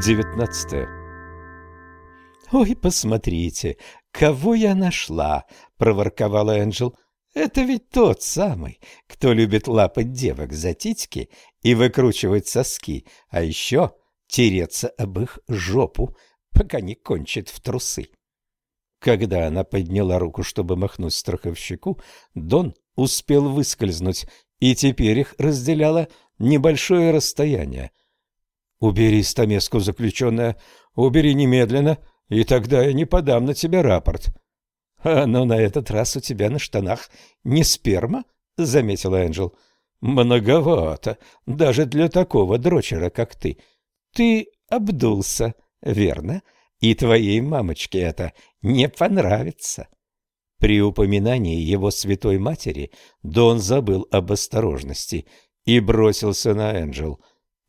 19 «Ой, посмотрите, кого я нашла!» — проворковала Энджел. «Это ведь тот самый, кто любит лапать девок за титьки и выкручивать соски, а еще тереться об их жопу, пока не кончит в трусы». Когда она подняла руку, чтобы махнуть страховщику, Дон успел выскользнуть, и теперь их разделяло небольшое расстояние. «Убери стамеску, заключенная, убери немедленно, и тогда я не подам на тебя рапорт». «А, но на этот раз у тебя на штанах не сперма?» — заметила Энджел. «Многовато, даже для такого дрочера, как ты. Ты обдулся, верно? И твоей мамочке это не понравится». При упоминании его святой матери Дон забыл об осторожности и бросился на Энджел.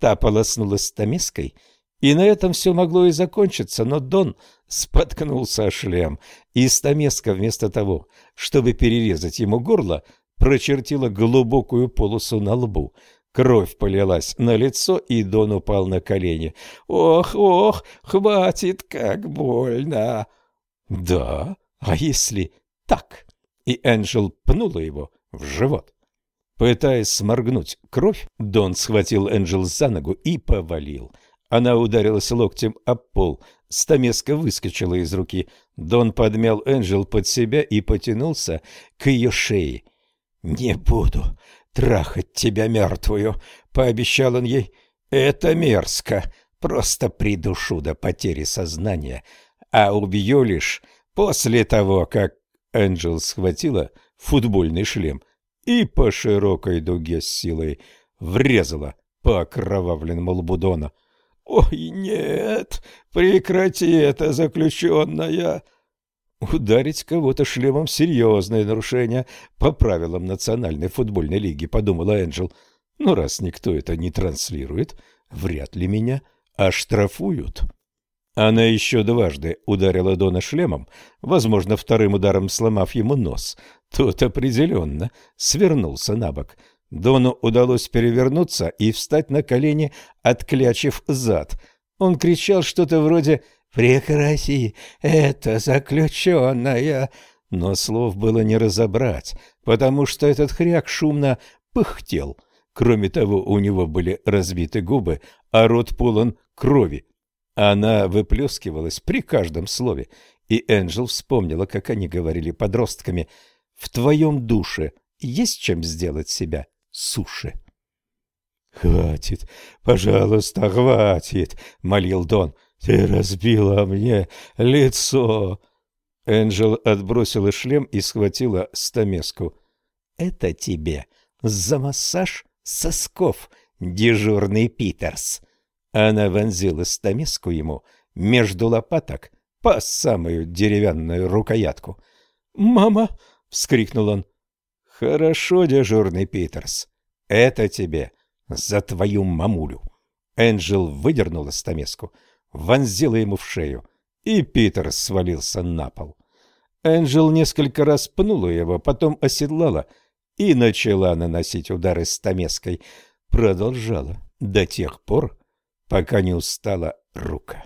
Та полоснула стамеской, и на этом все могло и закончиться, но Дон споткнулся о шлем, и стамеска вместо того, чтобы перерезать ему горло, прочертила глубокую полосу на лбу. Кровь полилась на лицо, и Дон упал на колени. «Ох, ох, хватит, как больно!» «Да, а если так!» И Энджел пнула его в живот. Пытаясь сморгнуть кровь, Дон схватил Энджел за ногу и повалил. Она ударилась локтем об пол. Стамеска выскочила из руки. Дон подмял Энджел под себя и потянулся к ее шее. «Не буду трахать тебя мертвую», — пообещал он ей. «Это мерзко. Просто придушу до потери сознания. А убью лишь после того, как Энджел схватила футбольный шлем и по широкой дуге с силой врезала по окровавленному лбу Дона. «Ой, нет! Прекрати это, заключенная!» «Ударить кого-то шлемом — серьезное нарушение по правилам Национальной футбольной лиги», — подумала Энджел. «Но раз никто это не транслирует, вряд ли меня оштрафуют». Она еще дважды ударила Дона шлемом, возможно, вторым ударом сломав ему нос. Тот определенно свернулся на бок. Дону удалось перевернуться и встать на колени, отклячив зад. Он кричал что-то вроде «Прекрати, это заключенная!» Но слов было не разобрать, потому что этот хряк шумно пыхтел. Кроме того, у него были разбиты губы, а рот полон крови. Она выплескивалась при каждом слове, и Энджел вспомнила, как они говорили подростками «В твоем душе есть чем сделать себя суши?» «Хватит, пожалуйста, хватит!» — молил Дон. «Ты разбила мне лицо!» Энджел отбросила шлем и схватила стамеску. «Это тебе за массаж сосков, дежурный Питерс!» Она вонзила стамеску ему между лопаток по самую деревянную рукоятку. «Мама!» — вскрикнул он. «Хорошо, дежурный Питерс. Это тебе за твою мамулю». Энджел выдернула стамеску, вонзила ему в шею, и Питерс свалился на пол. Энджел несколько раз пнула его, потом оседлала и начала наносить удары стамеской. Продолжала до тех пор, пока не устала рука.